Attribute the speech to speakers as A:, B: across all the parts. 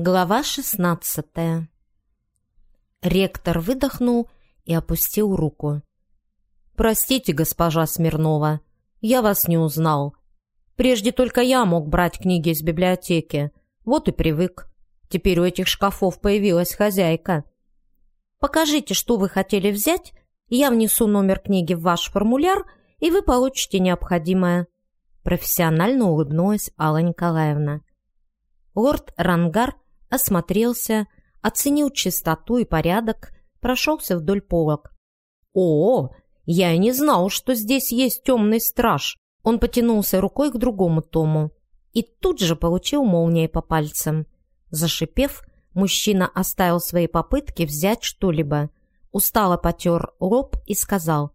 A: Глава шестнадцатая Ректор выдохнул и опустил руку. «Простите, госпожа Смирнова, я вас не узнал. Прежде только я мог брать книги из библиотеки. Вот и привык. Теперь у этих шкафов появилась хозяйка. Покажите, что вы хотели взять, я внесу номер книги в ваш формуляр, и вы получите необходимое». Профессионально улыбнулась Алла Николаевна. Лорд Рангар осмотрелся, оценил чистоту и порядок, прошелся вдоль полок. «О, я и не знал, что здесь есть темный страж!» Он потянулся рукой к другому тому и тут же получил молнией по пальцам. Зашипев, мужчина оставил свои попытки взять что-либо, устало потер лоб и сказал,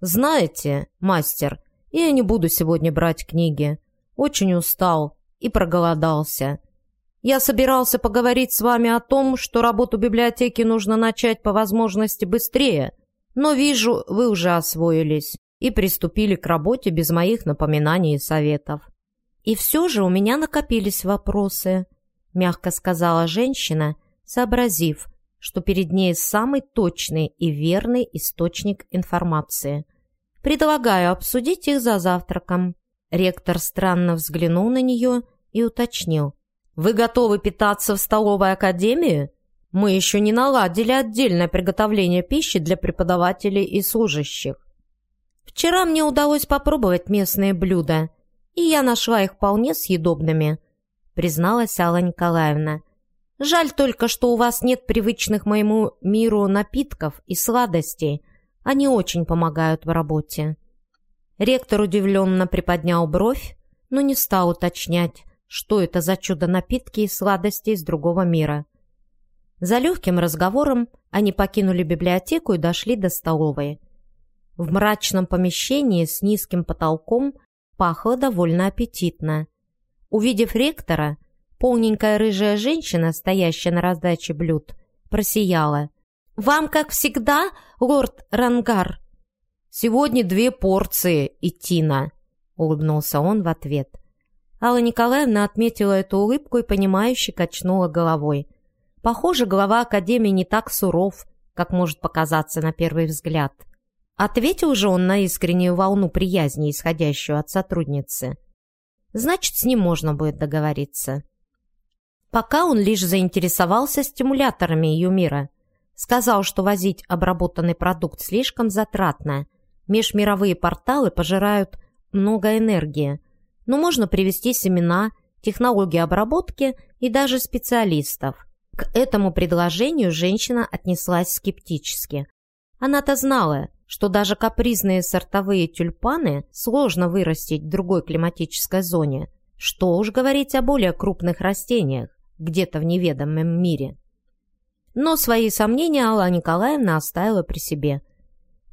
A: «Знаете, мастер, я не буду сегодня брать книги. Очень устал и проголодался. Я собирался поговорить с вами о том, что работу библиотеки нужно начать по возможности быстрее, но вижу, вы уже освоились и приступили к работе без моих напоминаний и советов. И все же у меня накопились вопросы, мягко сказала женщина, сообразив, что перед ней самый точный и верный источник информации. Предлагаю обсудить их за завтраком. Ректор странно взглянул на нее и уточнил – вы готовы питаться в столовой академии? Мы еще не наладили отдельное приготовление пищи для преподавателей и служащих. Вчера мне удалось попробовать местные блюда, и я нашла их вполне съедобными, призналась Алла Николаевна. Жаль только, что у вас нет привычных моему миру напитков и сладостей. Они очень помогают в работе. Ректор удивленно приподнял бровь, но не стал уточнять, что это за чудо-напитки и сладости из другого мира. За легким разговором они покинули библиотеку и дошли до столовой. В мрачном помещении с низким потолком пахло довольно аппетитно. Увидев ректора, полненькая рыжая женщина, стоящая на раздаче блюд, просияла. «Вам, как всегда, лорд Рангар?» «Сегодня две порции, Итина», — улыбнулся он в ответ. Алла Николаевна отметила эту улыбку и, понимающе качнула головой. Похоже, глава Академии не так суров, как может показаться на первый взгляд. Ответил же он на искреннюю волну приязни, исходящую от сотрудницы. Значит, с ним можно будет договориться. Пока он лишь заинтересовался стимуляторами ее. Сказал, что возить обработанный продукт слишком затратно. Межмировые порталы пожирают много энергии – но можно привести семена, технологии обработки и даже специалистов. К этому предложению женщина отнеслась скептически. Она-то знала, что даже капризные сортовые тюльпаны сложно вырастить в другой климатической зоне. Что уж говорить о более крупных растениях, где-то в неведомом мире. Но свои сомнения Алла Николаевна оставила при себе.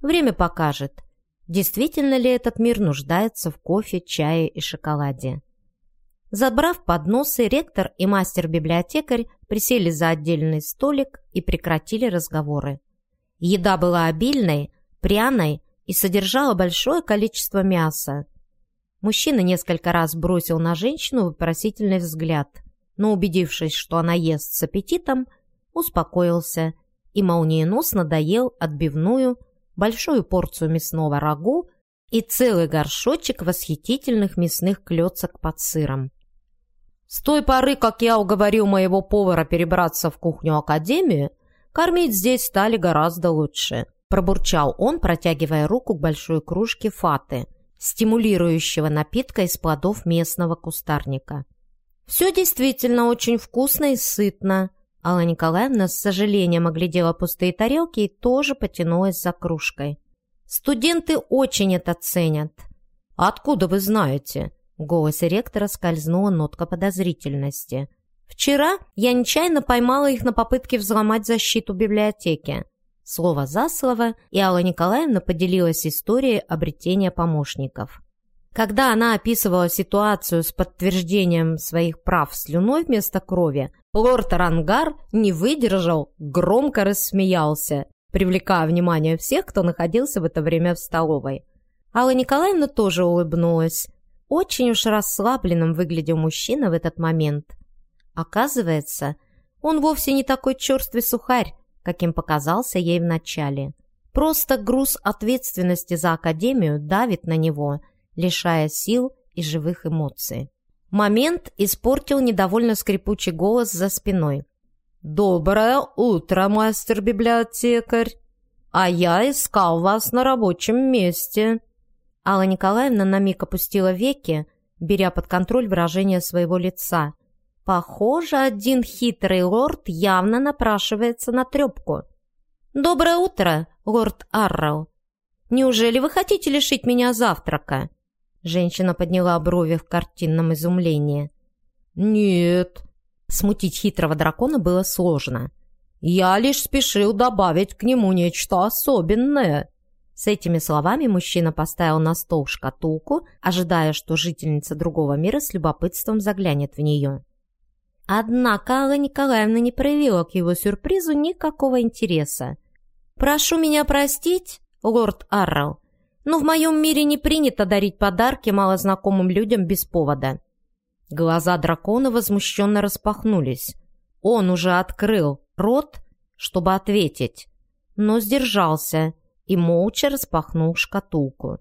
A: Время покажет – действительно ли этот мир нуждается в кофе, чае и шоколаде. Забрав подносы, ректор и мастер-библиотекарь присели за отдельный столик и прекратили разговоры. Еда была обильной, пряной и содержала большое количество мяса. Мужчина несколько раз бросил на женщину вопросительный взгляд, но, убедившись, что она ест с аппетитом, успокоился и молниеносно доел отбивную, большую порцию мясного рагу и целый горшочек восхитительных мясных клеток под сыром. С той поры, как я уговорил моего повара перебраться в кухню Академии, кормить здесь стали гораздо лучше. Пробурчал он, протягивая руку к большой кружке фаты, стимулирующего напитка из плодов местного кустарника. «Все действительно очень вкусно и сытно», Алла Николаевна с сожалением оглядела пустые тарелки и тоже потянулась за кружкой. «Студенты очень это ценят». «Откуда вы знаете?» В голосе ректора скользнула нотка подозрительности. «Вчера я нечаянно поймала их на попытке взломать защиту библиотеки». Слово за слово, и Алла Николаевна поделилась историей обретения помощников. Когда она описывала ситуацию с подтверждением своих прав слюной вместо крови, лорд Рангар не выдержал, громко рассмеялся, привлекая внимание всех, кто находился в это время в столовой. Алла Николаевна тоже улыбнулась. Очень уж расслабленным выглядел мужчина в этот момент. Оказывается, он вовсе не такой черствый сухарь, каким показался ей вначале. Просто груз ответственности за Академию давит на него, лишая сил и живых эмоций. Момент испортил недовольно скрипучий голос за спиной. «Доброе утро, мастер-библиотекарь! А я искал вас на рабочем месте!» Алла Николаевна на миг опустила веки, беря под контроль выражение своего лица. Похоже, один хитрый лорд явно напрашивается на трепку. «Доброе утро, лорд Арроу! Неужели вы хотите лишить меня завтрака?» Женщина подняла брови в картинном изумлении. «Нет». Смутить хитрого дракона было сложно. «Я лишь спешил добавить к нему нечто особенное». С этими словами мужчина поставил на стол шкатулку, ожидая, что жительница другого мира с любопытством заглянет в нее. Однако Алла Николаевна не проявила к его сюрпризу никакого интереса. «Прошу меня простить, лорд Аррел, но в моем мире не принято дарить подарки малознакомым людям без повода». Глаза дракона возмущенно распахнулись. Он уже открыл рот, чтобы ответить, но сдержался и молча распахнул шкатулку.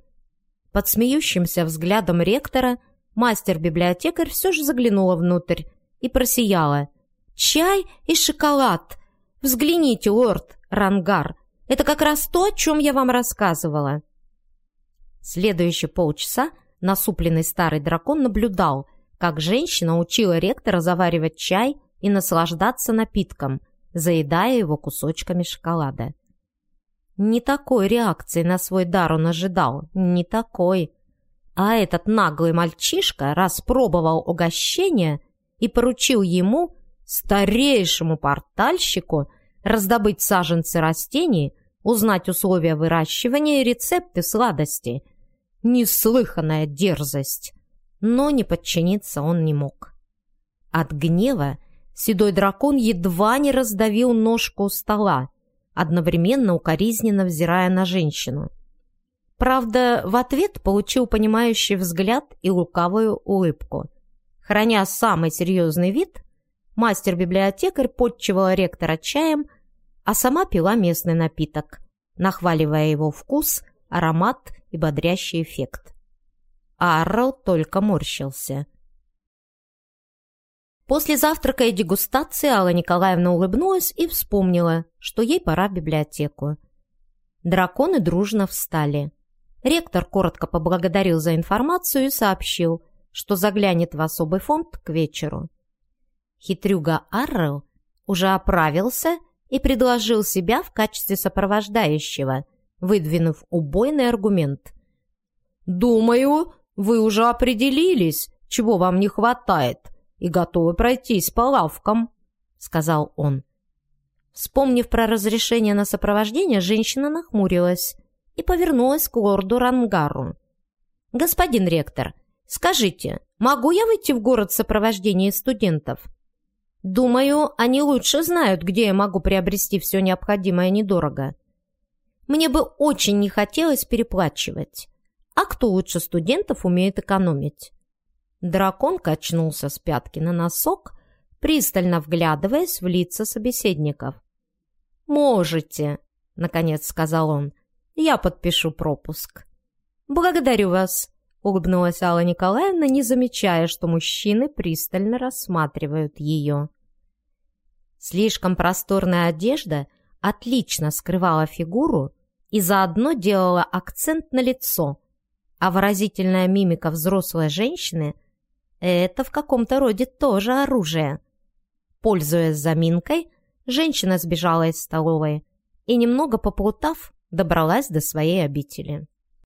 A: Под смеющимся взглядом ректора мастер-библиотекарь все же заглянула внутрь и просияла. «Чай и шоколад! Взгляните, лорд Рангар, это как раз то, о чем я вам рассказывала». Следующие полчаса насупленный старый дракон наблюдал, как женщина учила ректора заваривать чай и наслаждаться напитком, заедая его кусочками шоколада. Не такой реакции на свой дар он ожидал, не такой. А этот наглый мальчишка распробовал угощение и поручил ему, старейшему портальщику, раздобыть саженцы растений, узнать условия выращивания и рецепты сладостей. Неслыханная дерзость! Но не подчиниться он не мог. От гнева седой дракон едва не раздавил ножку стола, одновременно укоризненно взирая на женщину. Правда, в ответ получил понимающий взгляд и лукавую улыбку. Храня самый серьезный вид, мастер-библиотекарь подчивала ректора чаем, а сама пила местный напиток, нахваливая его вкус, аромат и бодрящий эффект. Аррел только морщился – После завтрака и дегустации Алла Николаевна улыбнулась и вспомнила, что ей пора в библиотеку. Драконы дружно встали. Ректор коротко поблагодарил за информацию и сообщил, что заглянет в особый фонд к вечеру. Хитрюга Аррел уже оправился и предложил себя в качестве сопровождающего, выдвинув убойный аргумент. «Думаю, вы уже определились, чего вам не хватает», и готовы пройтись по лавкам», — сказал он. Вспомнив про разрешение на сопровождение, женщина нахмурилась и повернулась к лорду Рангару. «Господин ректор, скажите, могу я выйти в город в сопровождении студентов?» «Думаю, они лучше знают, где я могу приобрести все необходимое недорого. Мне бы очень не хотелось переплачивать. А кто лучше студентов умеет экономить?» Дракон качнулся с пятки на носок, пристально вглядываясь в лица собеседников. «Можете», — наконец сказал он. «Я подпишу пропуск». «Благодарю вас», — улыбнулась Алла Николаевна, не замечая, что мужчины пристально рассматривают ее. Слишком просторная одежда отлично скрывала фигуру и заодно делала акцент на лицо, а выразительная мимика взрослой женщины — это в каком-то роде тоже оружие. Пользуясь заминкой, женщина сбежала из столовой и, немного поплутав, добралась до своей обители.